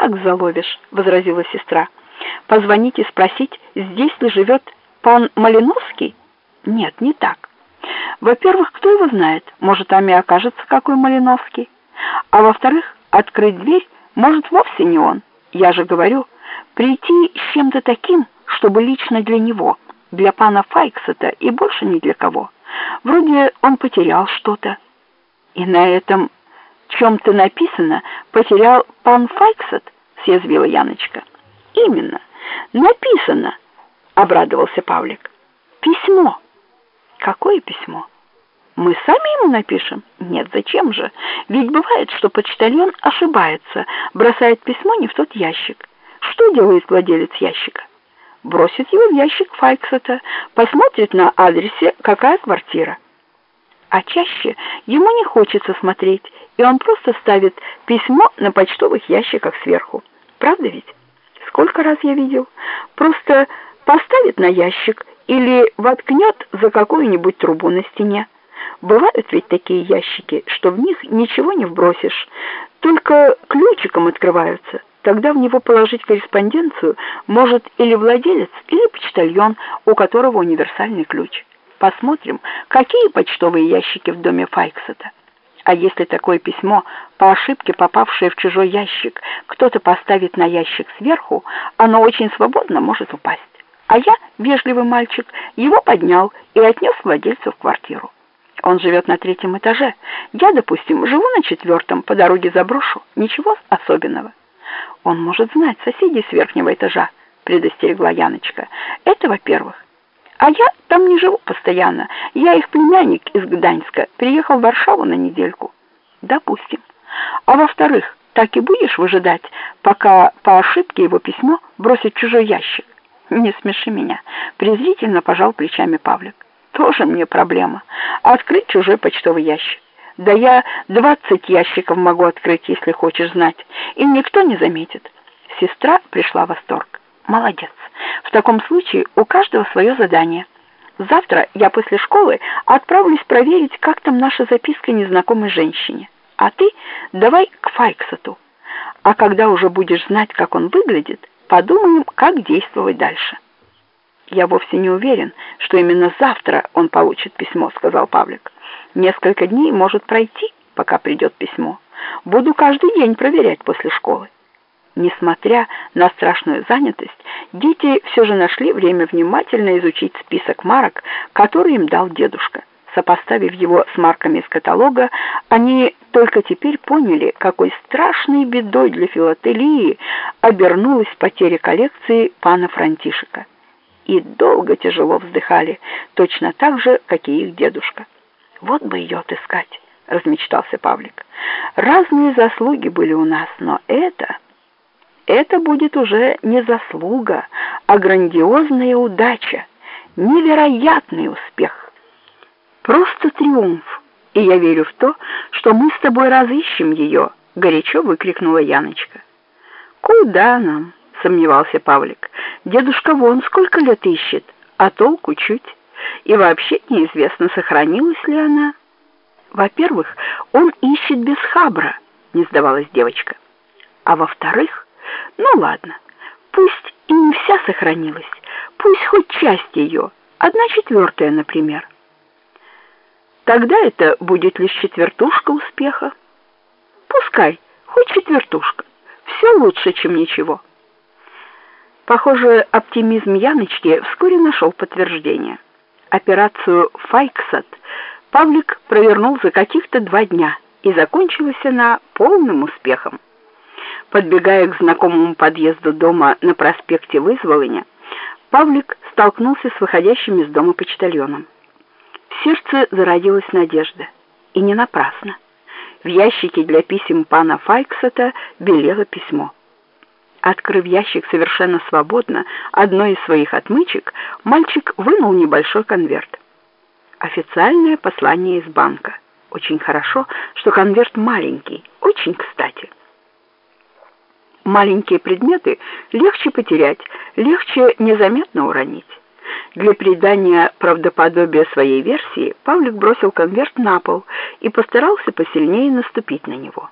как заловишь?» — возразила сестра. «Позвонить и спросить, здесь ли живет пан Малиновский?» «Нет, не так. Во-первых, кто его знает, может, там и окажется какой Малиновский. А во-вторых, открыть дверь может вовсе не он. Я же говорю, прийти с чем-то таким, чтобы лично для него, для пана Файксета и больше ни для кого. Вроде он потерял что-то. И на этом чем-то написано «потерял пан Файксет», съязвила Яночка. «Именно, написано», — обрадовался Павлик. «Письмо». «Какое письмо?» Мы сами ему напишем? Нет, зачем же? Ведь бывает, что почтальон ошибается, бросает письмо не в тот ящик. Что делает владелец ящика? Бросит его в ящик Файксета, посмотрит на адресе, какая квартира. А чаще ему не хочется смотреть, и он просто ставит письмо на почтовых ящиках сверху. Правда ведь? Сколько раз я видел? Просто поставит на ящик или воткнет за какую-нибудь трубу на стене. Бывают ведь такие ящики, что в них ничего не вбросишь, только ключиком открываются. Тогда в него положить корреспонденцию может или владелец, или почтальон, у которого универсальный ключ. Посмотрим, какие почтовые ящики в доме Файксета. А если такое письмо, по ошибке попавшее в чужой ящик, кто-то поставит на ящик сверху, оно очень свободно может упасть. А я, вежливый мальчик, его поднял и отнес владельцу в квартиру. Он живет на третьем этаже. Я, допустим, живу на четвертом, по дороге заброшу. Ничего особенного. Он может знать соседей с верхнего этажа, предостерегла Яночка. Это во-первых. А я там не живу постоянно. Я их племянник из Гданьска, приехал в Варшаву на недельку. Допустим. А во-вторых, так и будешь выжидать, пока по ошибке его письмо бросит чужой ящик. Не смеши меня, презрительно пожал плечами Павлик. Тоже мне проблема. Открыть чужой почтовый ящик. Да я двадцать ящиков могу открыть, если хочешь знать, и никто не заметит. Сестра пришла в восторг. Молодец. В таком случае у каждого свое задание. Завтра я после школы отправлюсь проверить, как там наша записка незнакомой женщине. А ты давай к Файксету. А когда уже будешь знать, как он выглядит, подумаем, как действовать дальше. «Я вовсе не уверен, что именно завтра он получит письмо», — сказал Павлик. «Несколько дней может пройти, пока придет письмо. Буду каждый день проверять после школы». Несмотря на страшную занятость, дети все же нашли время внимательно изучить список марок, который им дал дедушка. Сопоставив его с марками из каталога, они только теперь поняли, какой страшной бедой для филателии обернулась потеря коллекции пана Франтишека и долго тяжело вздыхали, точно так же, как и их дедушка. «Вот бы ее отыскать», — размечтался Павлик. «Разные заслуги были у нас, но это...» Это будет уже не заслуга, а грандиозная удача, невероятный успех. Просто триумф, и я верю в то, что мы с тобой разыщем ее, горячо выкрикнула Яночка. Куда нам? сомневался Павлик. Дедушка вон сколько лет ищет, а толку чуть. И вообще неизвестно, сохранилась ли она. Во-первых, он ищет без хабра, не сдавалась девочка. А во-вторых, ну ладно, пусть и не вся сохранилась, пусть хоть часть ее, одна четвертая, например. Тогда это будет лишь четвертушка успеха. Пускай, хоть четвертушка, все лучше, чем ничего. Похоже, оптимизм Яночки вскоре нашел подтверждение. Операцию «Файксат» Павлик провернул за каких-то два дня, и закончилась она полным успехом. Подбегая к знакомому подъезду дома на проспекте Вызволыня, Павлик столкнулся с выходящим из дома почтальоном. В сердце зародилась надежда, и не напрасно. В ящике для писем пана Файксета белело письмо. Открыв ящик совершенно свободно, одной из своих отмычек, мальчик вынул небольшой конверт. Официальное послание из банка. Очень хорошо, что конверт маленький, очень кстати. Маленькие предметы легче потерять, легче незаметно уронить. Для придания правдоподобия своей версии Павлик бросил конверт на пол и постарался посильнее наступить на него.